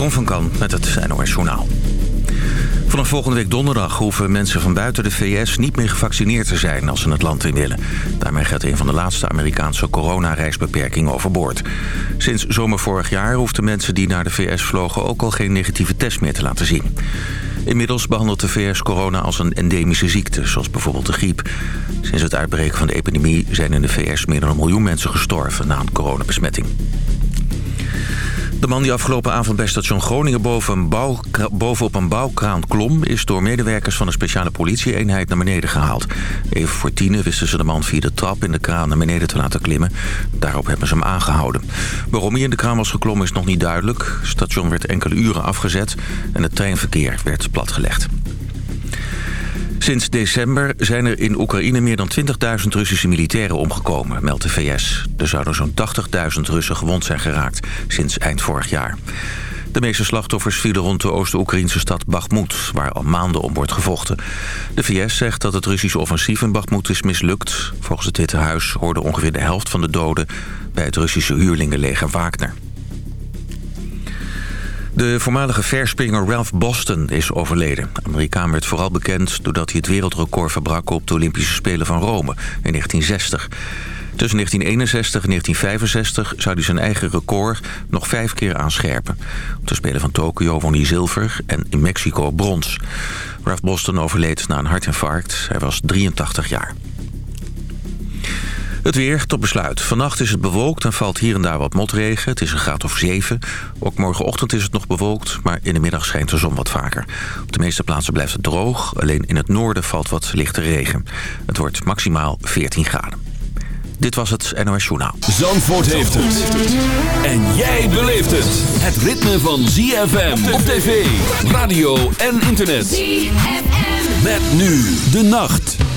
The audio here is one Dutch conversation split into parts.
Jeroen van Kan met het NOS Journaal. Vanaf volgende week donderdag hoeven mensen van buiten de VS niet meer gevaccineerd te zijn als ze het land in willen. Daarmee gaat een van de laatste Amerikaanse coronareisbeperkingen overboord. Sinds zomer vorig jaar hoefden mensen die naar de VS vlogen ook al geen negatieve test meer te laten zien. Inmiddels behandelt de VS corona als een endemische ziekte, zoals bijvoorbeeld de griep. Sinds het uitbreken van de epidemie zijn in de VS meer dan een miljoen mensen gestorven na een coronabesmetting. De man die afgelopen avond bij station Groningen boven, een bouw, bovenop een bouwkraan klom... is door medewerkers van een speciale politieeenheid naar beneden gehaald. Even voor tienen wisten ze de man via de trap in de kraan naar beneden te laten klimmen. Daarop hebben ze hem aangehouden. Waarom hij in de kraan was geklommen is nog niet duidelijk. Het station werd enkele uren afgezet en het treinverkeer werd platgelegd. Sinds december zijn er in Oekraïne meer dan 20.000 Russische militairen omgekomen, meldt de VS. Er zouden zo'n 80.000 Russen gewond zijn geraakt sinds eind vorig jaar. De meeste slachtoffers vielen rond de Oost-Oekraïnse stad Bakhmut... waar al maanden om wordt gevochten. De VS zegt dat het Russische offensief in Bakhmut is mislukt. Volgens het Witte Huis hoorde ongeveer de helft van de doden... bij het Russische huurlingenleger Wagner. De voormalige verspringer Ralph Boston is overleden. De Amerikaan werd vooral bekend doordat hij het wereldrecord verbrak... op de Olympische Spelen van Rome in 1960. Tussen 1961 en 1965 zou hij zijn eigen record nog vijf keer aanscherpen. Op de Spelen van Tokio won hij zilver en in Mexico brons. Ralph Boston overleed na een hartinfarct. Hij was 83 jaar. Het weer tot besluit. Vannacht is het bewolkt en valt hier en daar wat motregen. Het is een graad of 7. Ook morgenochtend is het nog bewolkt, maar in de middag schijnt de zon wat vaker. Op de meeste plaatsen blijft het droog. Alleen in het noorden valt wat lichte regen. Het wordt maximaal 14 graden. Dit was het NOS Journaal. Zandvoort heeft het. En jij beleeft het. Het ritme van ZFM op tv, radio en internet. ZFM. Met nu de nacht.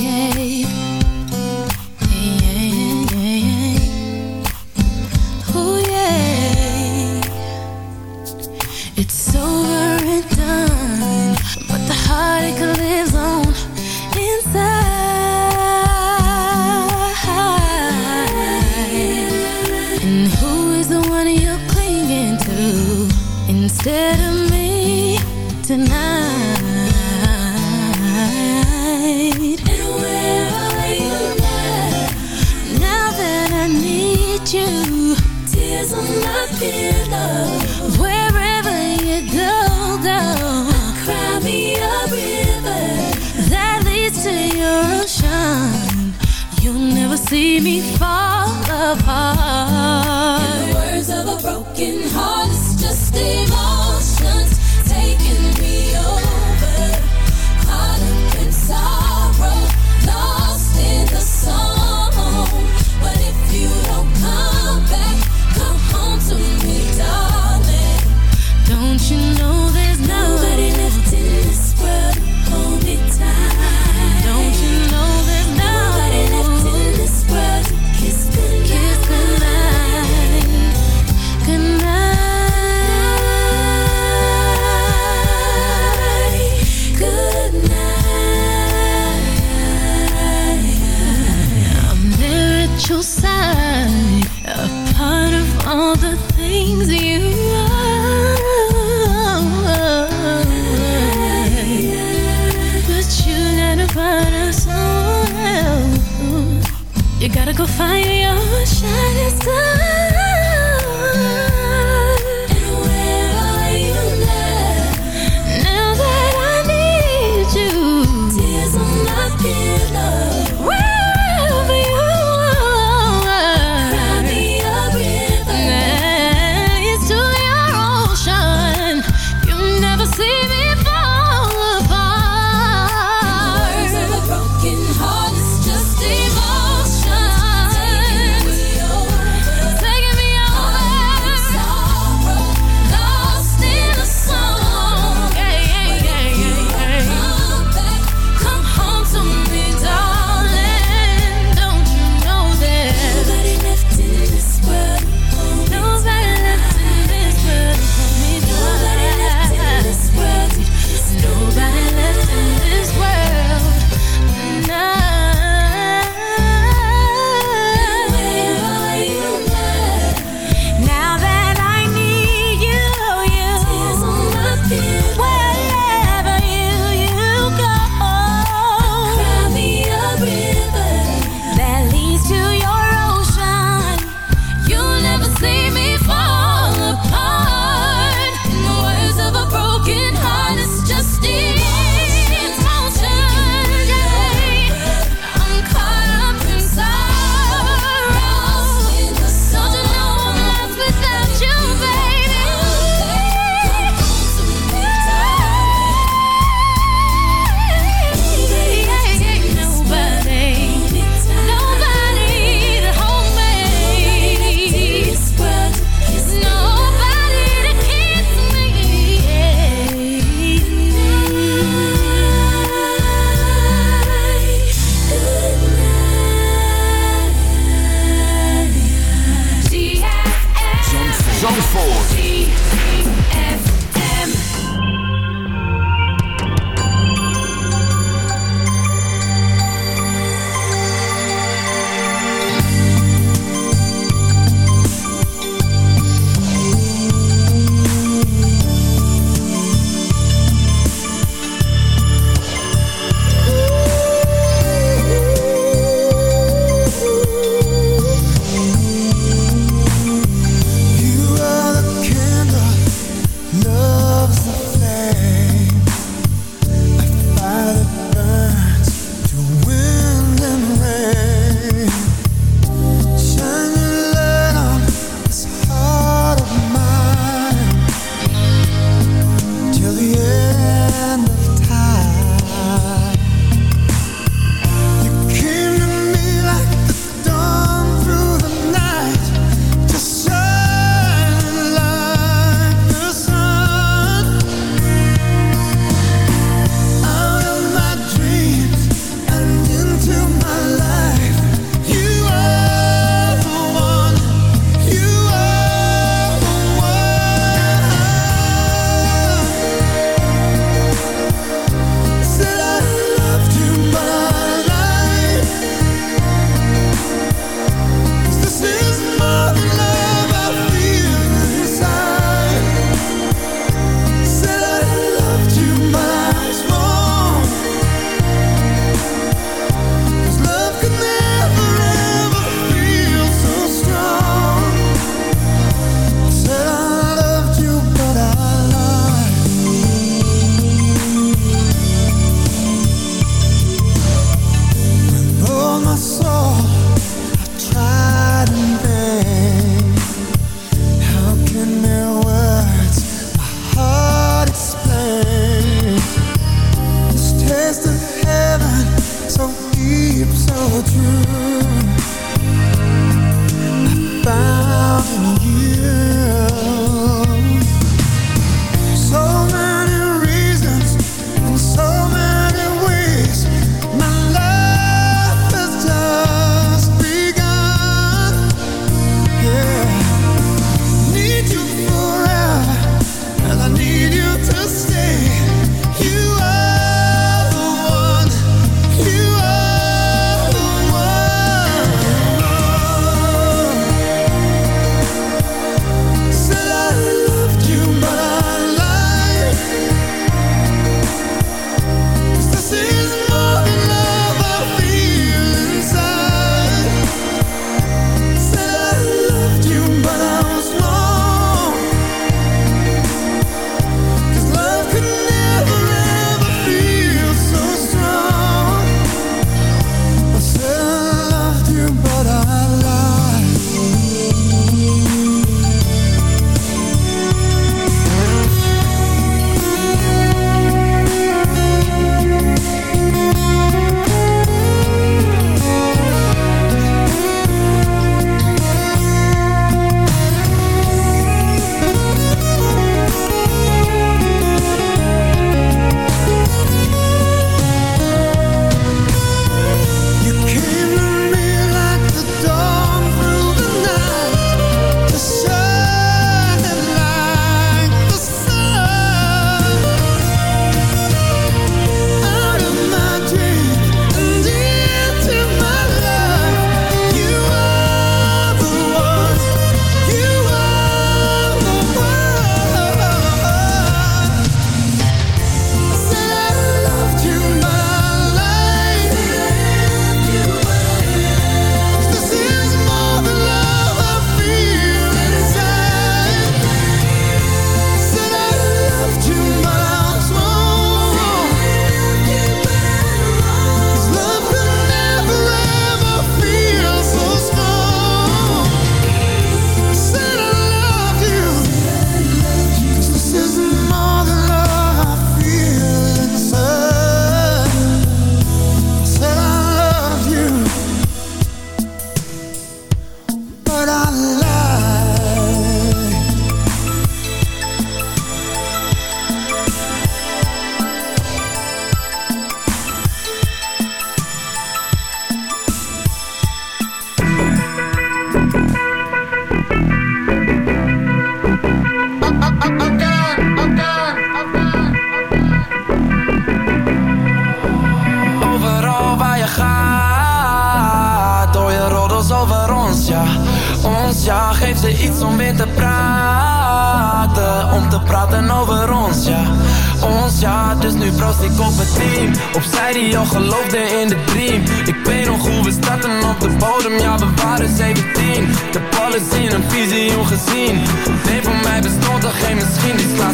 yeah.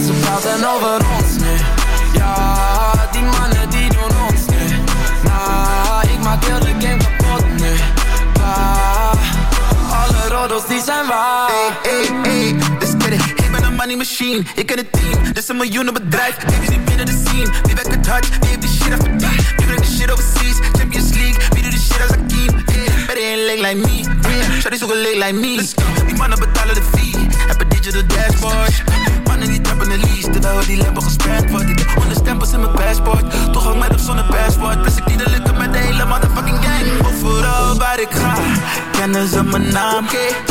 Ze praten over ons, nee. Ja, die mannen die doen ons, nee. Nah, ik maak heel de game kapot, nee. Bah, alle roddels die zijn waar. Hey, hey, hey, let's get it. Ik ben een money machine, ik ken het team. Dit is een miljoenen bedrijf, baby's niet binnen de scene. Wie werkt het hard, wie heeft die shit afverdiend Wie brengt de shit overseas, Champions League Wie doet de shit als Akeem, yeah. Better ain't leg like me, yeah. Shawty zoeken leg like me. Let's go, die mannen betalen de fee Een digital dashboard. Mannen die trappen de lease Terwijl die lampen gesperrt wordt Ik heb stempels in mijn passport. Toch hang met op zonder passport. Plus ik die de lukken met de hele motherfucking gang. Overal waar ik ga Kennen ze mijn naam.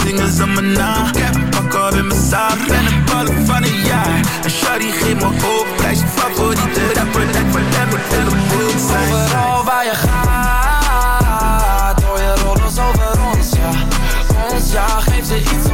Zingen ze mijn naam. Ik heb een pak op in mijn zaak Ben een ballen van een jaar. En Shawty geeft me hoop. Prijs je favoriete rapper Lijkt voor hem moet helemaal zijn. Overal waar je gaat Hoor je rollers over ons, ja. Ons, ja Geef ze iets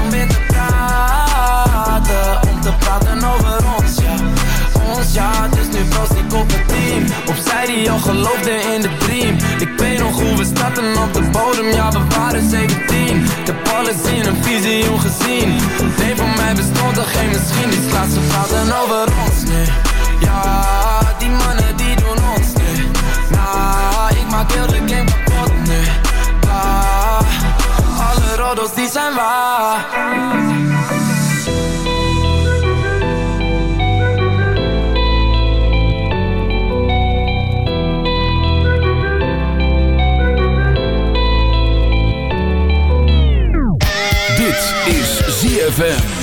Die al geloofde in de dream. Ik weet nog hoe we starten op de bodem. Ja, we waren 17 Ik heb alles in een visioen gezien. Nee, voor mij bestond er geen misschien Die ze praten over ons, nee. Ja, die mannen die doen ons, nee. Nah, ik maak heel de game kapot, nee. Ah, alle roddels die zijn waar ZFM.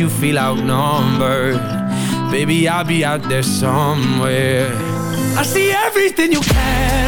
you feel outnumbered, baby, I'll be out there somewhere. I see everything you can